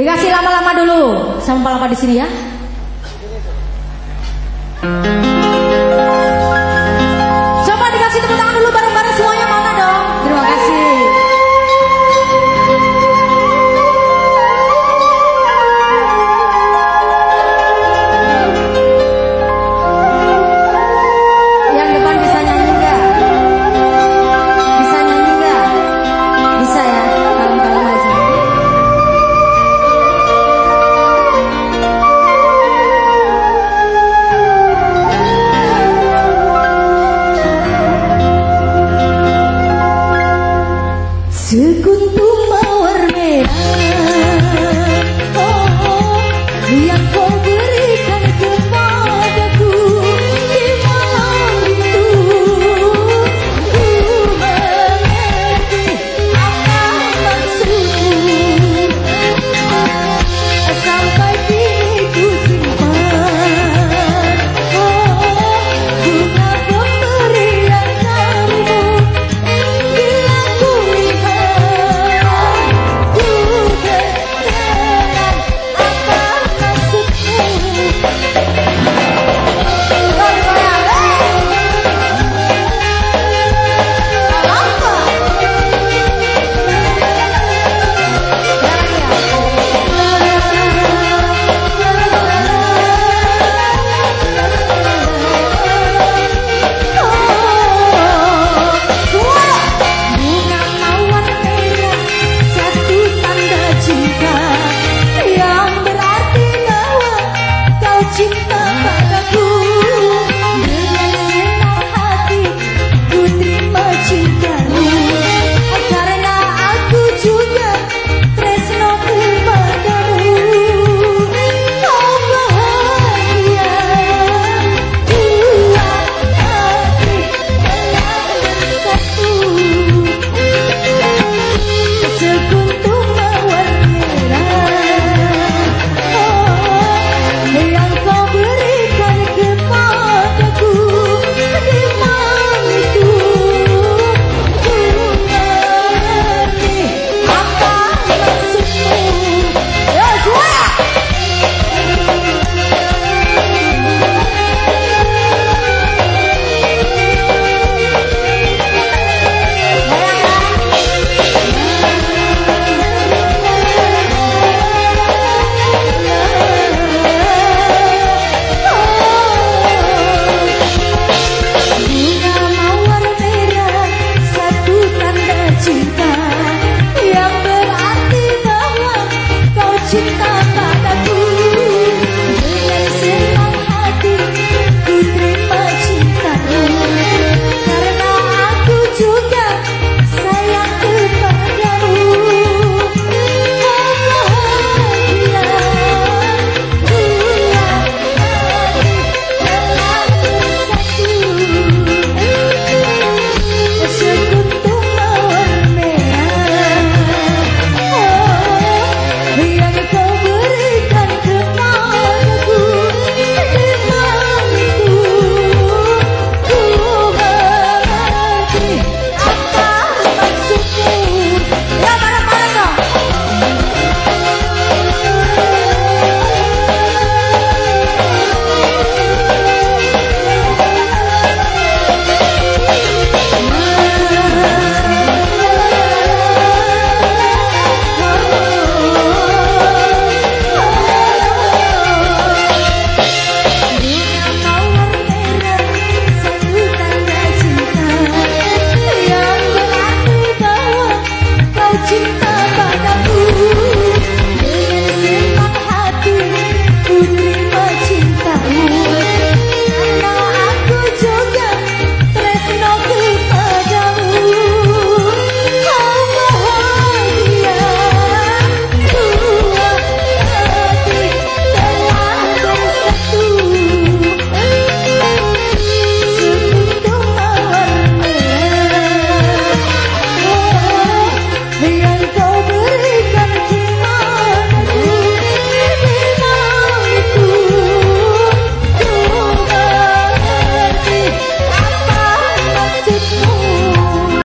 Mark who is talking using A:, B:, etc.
A: Dikasih lama-lama dulu. Sama lama di sini ya. 不要。最大